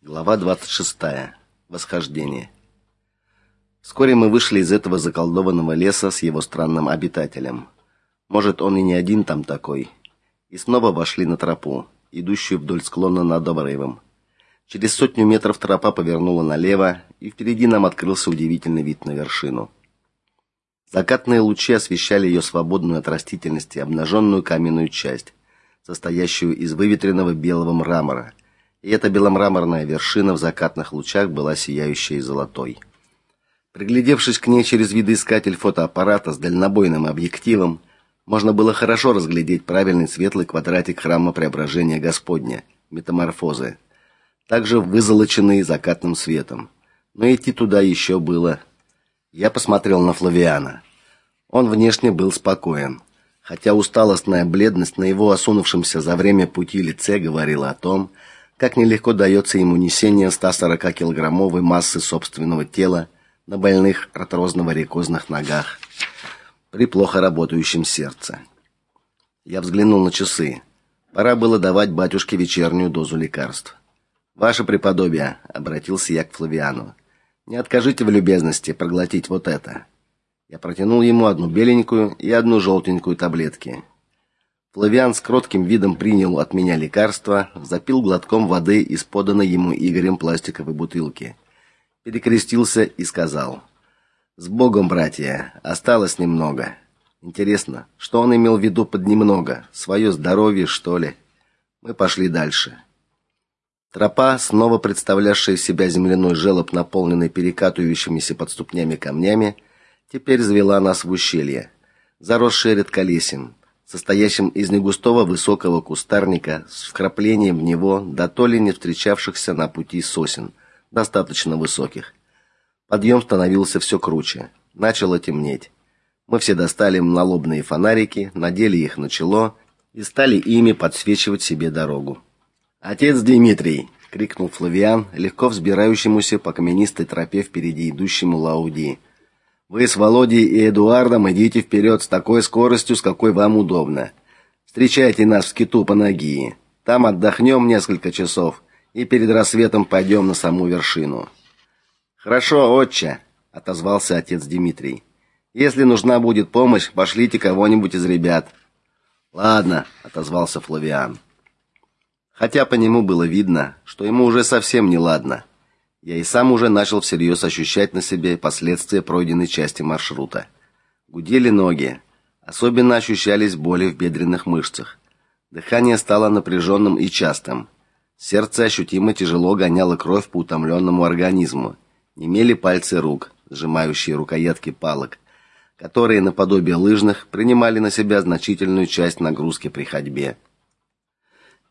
Глава 26. Восхождение. Вскоре мы вышли из этого заколдованного леса с его странным обитателем. Может, он и не один там такой. И снова вошли на тропу, идущую вдоль склона над обрывом. Через сотню метров тропа повернула налево, и впереди нам открылся удивительный вид на вершину. Закатные лучи освещали ее свободную от растительности обнаженную каменную часть, состоящую из выветренного белого мрамора. И эта беломраморная вершина в закатных лучах была сияющей золотой. Приглядевшись к ней через видоискатель фотоаппарата с дальнобойным объективом, можно было хорошо разглядеть правильный светлый квадратик храма Преображения Господня, метаморфозы, также вызолоченный закатным светом. Но идти туда еще было я посмотрел на Флавиана. Он внешне был спокоен, хотя усталостная бледность на его осунувшемся за время пути лице говорила о том, как нелегко дается ему несение 140-килограммовой массы собственного тела на больных артрозно-варикозных ногах при плохо работающем сердце. Я взглянул на часы. Пора было давать батюшке вечернюю дозу лекарств. Ваше преподобие, обратился я к Флавиану. Не откажите в любезности проглотить вот это. Я протянул ему одну беленькую и одну желтенькую таблетки. Флавиан с кротким видом принял от меня лекарство, запил глотком воды из поданной ему Игорем пластиковой бутылки. Перекрестился и сказал: "С Богом, братья, осталось немного". Интересно, что он имел в виду под немного? Свое здоровье, что ли? Мы пошли дальше. Тропа, снова представлявшая себя земляной желоб, наполненный перекатывающимися под ступнями камнями, теперь завела нас в ущелье, заросшее редколесьем, состоящим из негустого высокого кустарника с вкраплением в него до то ли не встречавшихся на пути сосен, достаточно высоких. Подъем становился все круче. Начало темнеть. Мы все достали налобные фонарики, надели их на чело и стали ими подсвечивать себе дорогу. Отец Дмитрий, крикнул Флавиан, легко взбирающемуся по каменистой тропе впереди идущему Лауди. Вы с Володей и Эдуардом идите вперед с такой скоростью, с какой вам удобно. Встречайте нас в скиту по ноги. Там отдохнем несколько часов и перед рассветом пойдем на саму вершину. Хорошо, отче, отозвался отец Дмитрий. Если нужна будет помощь, пошлите кого-нибудь из ребят. Ладно, отозвался Флавиан хотя по нему было видно, что ему уже совсем не ладно. Я и сам уже начал всерьез ощущать на себе последствия пройденной части маршрута. Гудели ноги, особенно ощущались боли в бедренных мышцах. Дыхание стало напряженным и частым. Сердце ощутимо тяжело гоняло кровь по утомленному организму. Немели пальцы рук, сжимающие рукоятки палок, которые наподобие лыжных принимали на себя значительную часть нагрузки при ходьбе.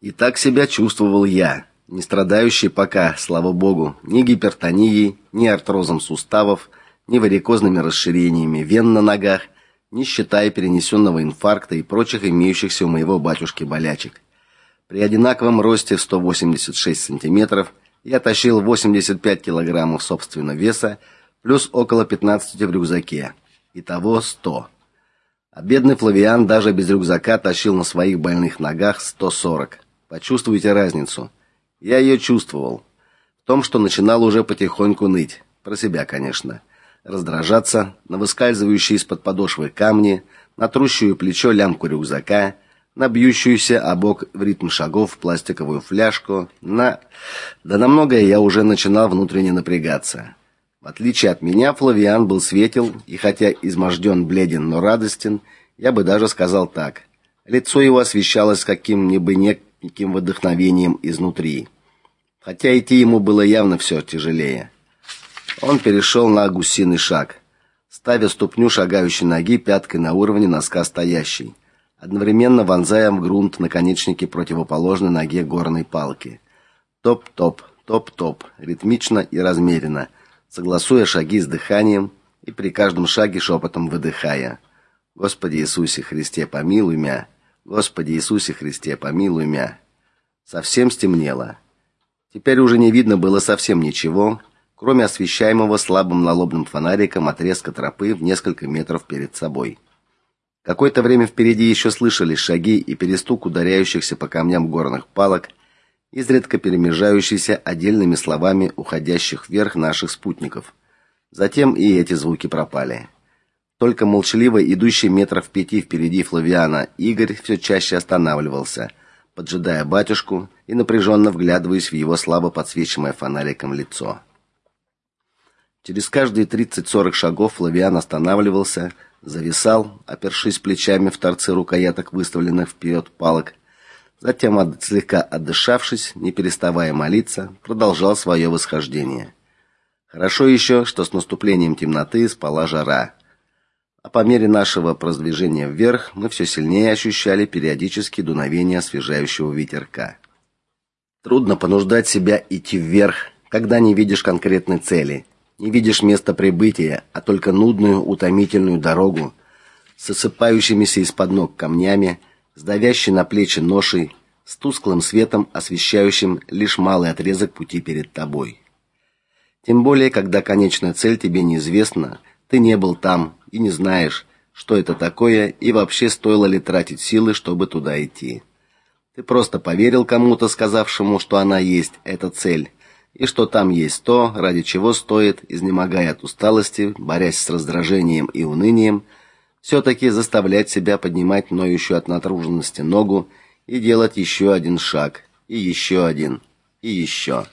И так себя чувствовал я, не страдающий пока, слава богу, ни гипертонией, ни артрозом суставов, ни варикозными расширениями вен на ногах, не считая перенесенного инфаркта и прочих имеющихся у моего батюшки болячек. При одинаковом росте в 186 сантиметров я тащил 85 килограммов собственного веса плюс около 15 в рюкзаке. Итого 100. А бедный Флавиан даже без рюкзака тащил на своих больных ногах 140. Почувствуйте разницу. Я ее чувствовал. В том, что начинал уже потихоньку ныть, про себя, конечно, раздражаться на выскальзывающие из-под подошвы камни, на трущую плечо лямку рюкзака, на бьющуюся о бок в ритм шагов пластиковую фляжку, на да на многое я уже начинал внутренне напрягаться. В отличие от меня, Флавиан был светел и хотя изможден, бледен, но радостен, я бы даже сказал так. Лицо его освещалось каким-нибудь неким вдохновением изнутри. Хотя идти ему было явно все тяжелее. Он перешел на гусиный шаг, ставя ступню шагающей ноги пяткой на уровне носка стоящей, одновременно вонзая в грунт наконечники противоположной ноге горной палки. Топ-топ, топ-топ, ритмично и размеренно, согласуя шаги с дыханием и при каждом шаге шепотом выдыхая: "Господи Иисусе Христе, помилуй меня". Господи Иисусе Христе, помилуй меня. Совсем стемнело. Теперь уже не видно было совсем ничего, кроме освещаемого слабым налобным фонариком отрезка тропы в несколько метров перед собой. Какое-то время впереди еще слышались шаги и перестук ударяющихся по камням горных палок. изредка перемежающийся отдельными словами уходящих вверх наших спутников. Затем и эти звуки пропали. Только молчаливо идущий метров пяти впереди Флавиана Игорь все чаще останавливался, поджидая батюшку и напряженно вглядываясь в его слабо подсвеченное фонариком лицо. Через каждые 30-40 шагов Флавиан останавливался, зависал, опершись плечами в торцы рукояток выставленных вперед палок. Затем, слегка отдышавшись, не переставая молиться, продолжал свое восхождение. Хорошо еще, что с наступлением темноты спала жара. А по мере нашего продвижения вверх мы все сильнее ощущали периодические дуновения освежающего ветерка. Трудно понуждать себя идти вверх, когда не видишь конкретной цели – не видишь места прибытия, а только нудную, утомительную дорогу с осыпающимися из-под ног камнями, с давящей на плечи ношей, с тусклым светом, освещающим лишь малый отрезок пути перед тобой. Тем более, когда конечная цель тебе неизвестна, ты не был там и не знаешь, что это такое и вообще стоило ли тратить силы, чтобы туда идти. Ты просто поверил кому-то, сказавшему, что она есть эта цель, и что там есть то, ради чего стоит, изнемогая от усталости, борясь с раздражением и унынием, все таки заставлять себя поднимать ноющую от натруженности ногу и делать еще один шаг, и еще один, и еще.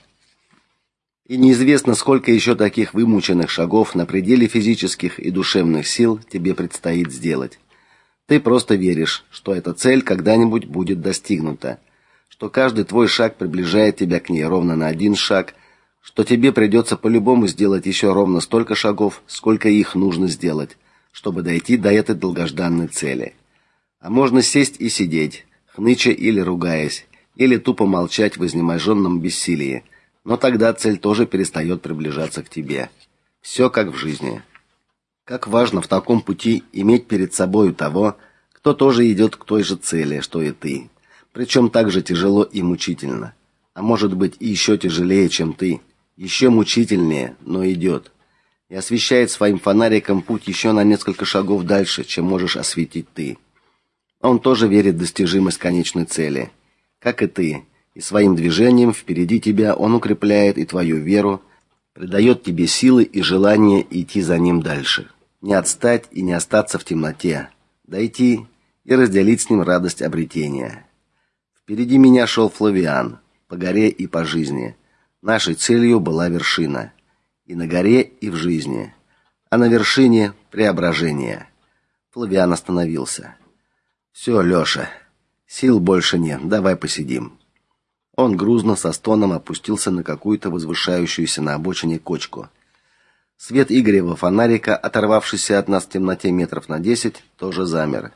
И неизвестно, сколько еще таких вымученных шагов на пределе физических и душевных сил тебе предстоит сделать. Ты просто веришь, что эта цель когда-нибудь будет достигнута что каждый твой шаг приближает тебя к ней ровно на один шаг, что тебе придется по-любому сделать еще ровно столько шагов, сколько их нужно сделать, чтобы дойти до этой долгожданной цели. А можно сесть и сидеть, хныча или ругаясь, или тупо молчать в изнеможенном бессилии, но тогда цель тоже перестает приближаться к тебе. Все как в жизни. Как важно в таком пути иметь перед собой того, кто тоже идет к той же цели, что и ты причем так же тяжело и мучительно. А может быть, и еще тяжелее, чем ты, еще мучительнее, но идет. И освещает своим фонариком путь еще на несколько шагов дальше, чем можешь осветить ты. Он тоже верит в достижимость конечной цели, как и ты. И своим движением впереди тебя он укрепляет и твою веру, придает тебе силы и желание идти за ним дальше. Не отстать и не остаться в темноте, дойти и разделить с ним радость обретения. Впереди меня шел Флавиан, по горе и по жизни. Нашей целью была вершина. И на горе, и в жизни. А на вершине преображение. Флавиан остановился. «Все, Леша, сил больше нет, давай посидим». Он грузно со стоном опустился на какую-то возвышающуюся на обочине кочку. Свет Игорева фонарика, оторвавшийся от нас в темноте метров на десять, тоже замер.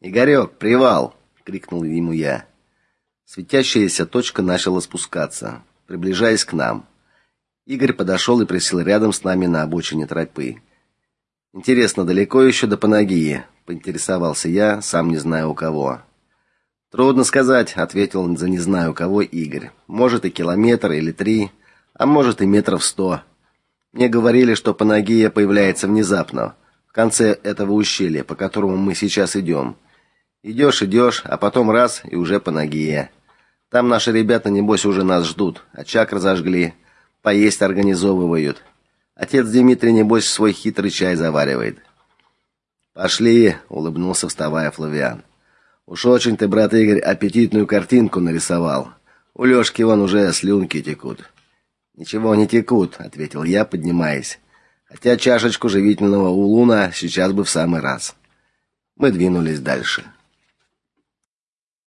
«Игорек, привал!» — крикнул ему я. Светящаяся точка начала спускаться, приближаясь к нам. Игорь подошел и присел рядом с нами на обочине тропы. Интересно, далеко еще до Панагии, поинтересовался я, сам не знаю у кого. Трудно сказать, ответил за не знаю кого Игорь. Может и километр или три, а может и метров сто. Мне говорили, что Панагия появляется внезапно, в конце этого ущелья, по которому мы сейчас идем. Идешь, идешь, а потом раз и уже Панагия. Там наши ребята, небось, уже нас ждут. Очаг разожгли, поесть организовывают. Отец Дмитрий, небось, свой хитрый чай заваривает. «Пошли», — улыбнулся, вставая Флавиан. «Уж очень ты, брат Игорь, аппетитную картинку нарисовал. У Лёшки вон уже слюнки текут». «Ничего не текут», — ответил я, поднимаясь. «Хотя чашечку живительного улуна сейчас бы в самый раз». Мы двинулись дальше.